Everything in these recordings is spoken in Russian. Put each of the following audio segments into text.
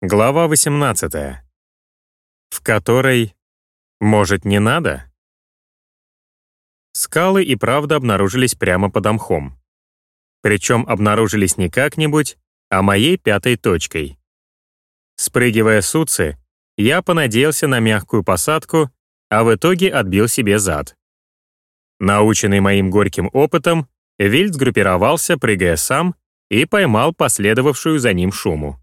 Глава 18. В которой, может, не надо? Скалы и правда обнаружились прямо под мхом. Причем обнаружились не как-нибудь, а моей пятой точкой. Спрыгивая с уцы, я понадеялся на мягкую посадку, а в итоге отбил себе зад. Наученный моим горьким опытом, Вильд сгруппировался, прыгая сам, и поймал последовавшую за ним шуму.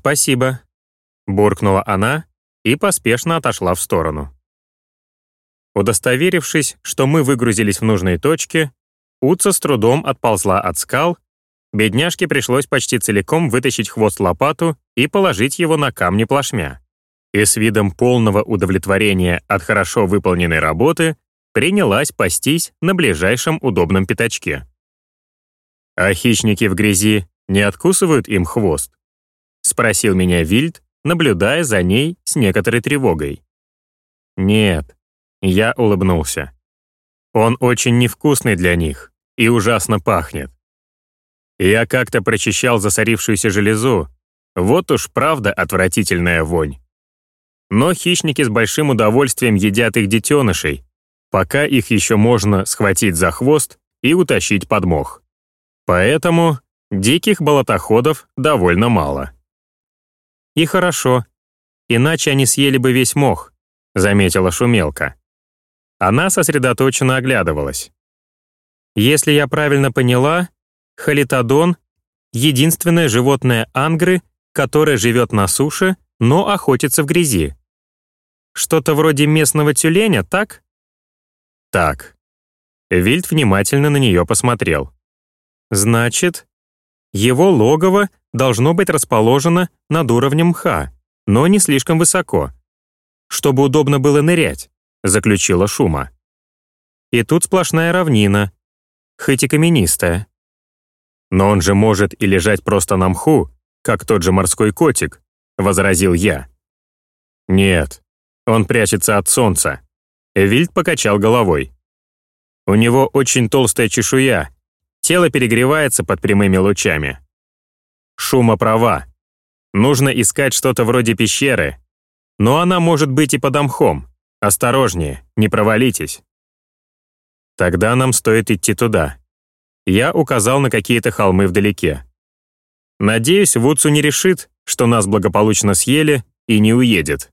«Спасибо», — буркнула она и поспешно отошла в сторону. Удостоверившись, что мы выгрузились в нужные точки, Уца с трудом отползла от скал, бедняжке пришлось почти целиком вытащить хвост лопату и положить его на камни плашмя. И с видом полного удовлетворения от хорошо выполненной работы принялась пастись на ближайшем удобном пятачке. А хищники в грязи не откусывают им хвост? — спросил меня Вильд, наблюдая за ней с некоторой тревогой. «Нет», — я улыбнулся. «Он очень невкусный для них и ужасно пахнет. Я как-то прочищал засорившуюся железу, вот уж правда отвратительная вонь. Но хищники с большим удовольствием едят их детенышей, пока их еще можно схватить за хвост и утащить под мох. Поэтому диких болотоходов довольно мало. «И хорошо, иначе они съели бы весь мох», — заметила шумелка. Она сосредоточенно оглядывалась. «Если я правильно поняла, халитодон — единственное животное ангры, которое живет на суше, но охотится в грязи. Что-то вроде местного тюленя, так?» «Так». Вильд внимательно на нее посмотрел. «Значит, его логово должно быть расположено над уровнем мха, но не слишком высоко, чтобы удобно было нырять, заключила Шума. И тут сплошная равнина, хоть и каменистая. Но он же может и лежать просто на мху, как тот же морской котик, возразил я. Нет, он прячется от солнца. Вильд покачал головой. У него очень толстая чешуя, тело перегревается под прямыми лучами. Шума права. Нужно искать что-то вроде пещеры. Но она может быть и под мхом. Осторожнее, не провалитесь. Тогда нам стоит идти туда. Я указал на какие-то холмы вдалеке. Надеюсь, Вудсу не решит, что нас благополучно съели и не уедет.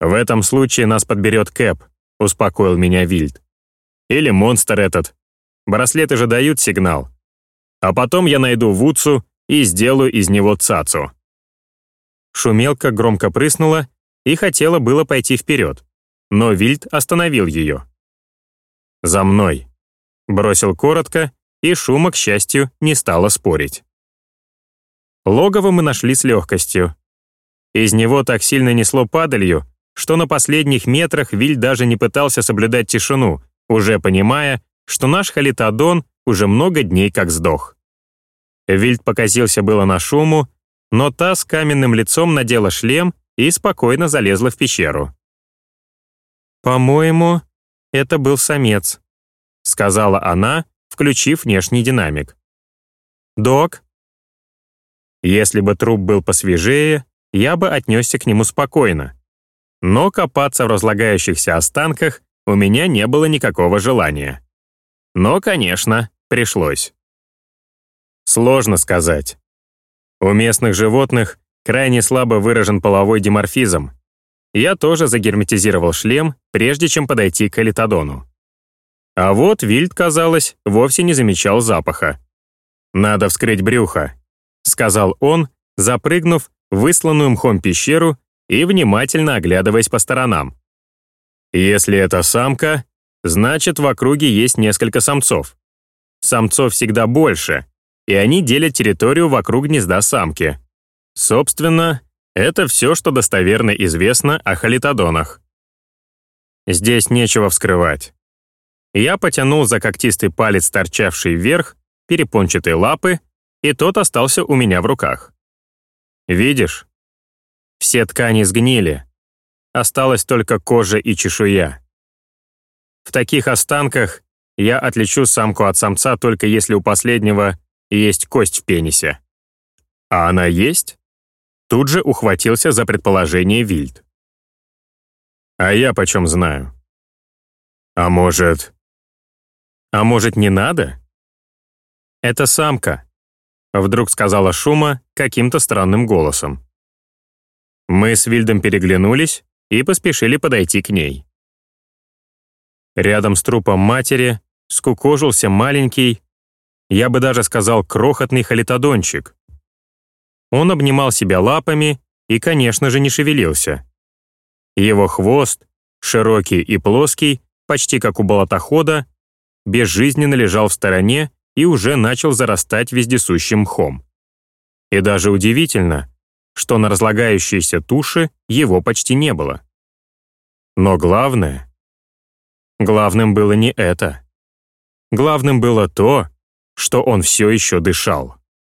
В этом случае нас подберет Кэп, успокоил меня Вильд. Или монстр этот. Браслеты же дают сигнал. А потом я найду Вудсу и сделаю из него цацу». Шумелка громко прыснула и хотела было пойти вперед, но Вильд остановил ее. «За мной», — бросил коротко, и Шума, к счастью, не стала спорить. Логово мы нашли с легкостью. Из него так сильно несло падалью, что на последних метрах Виль даже не пытался соблюдать тишину, уже понимая, что наш халитодон уже много дней как сдох. Вильд покосился было на шуму, но та с каменным лицом надела шлем и спокойно залезла в пещеру. «По-моему, это был самец», — сказала она, включив внешний динамик. «Док?» Если бы труп был посвежее, я бы отнесся к нему спокойно. Но копаться в разлагающихся останках у меня не было никакого желания. Но, конечно, пришлось. Сложно сказать. У местных животных крайне слабо выражен половой диморфизм. Я тоже загерметизировал шлем, прежде чем подойти к элитодону. А вот Вильд, казалось, вовсе не замечал запаха. «Надо вскрыть брюхо», — сказал он, запрыгнув в высланную мхом пещеру и внимательно оглядываясь по сторонам. «Если это самка, значит, в округе есть несколько самцов. Самцов всегда больше, и они делят территорию вокруг гнезда самки. Собственно, это все, что достоверно известно о халитодонах. Здесь нечего вскрывать. Я потянул за когтистый палец, торчавший вверх, перепончатой лапы, и тот остался у меня в руках. Видишь? Все ткани сгнили. Осталась только кожа и чешуя. В таких останках я отличу самку от самца только если у последнего есть кость в пенисе. А она есть? Тут же ухватился за предположение Вильд. «А я почем знаю?» «А может...» «А может, не надо?» «Это самка», — вдруг сказала Шума каким-то странным голосом. Мы с Вильдом переглянулись и поспешили подойти к ней. Рядом с трупом матери скукожился маленький, я бы даже сказал, крохотный халитодончик. Он обнимал себя лапами и, конечно же, не шевелился. Его хвост, широкий и плоский, почти как у болотохода, безжизненно лежал в стороне и уже начал зарастать вездесущим мхом. И даже удивительно, что на разлагающейся туше его почти не было. Но главное... Главным было не это. Главным было то, что он все еще дышал.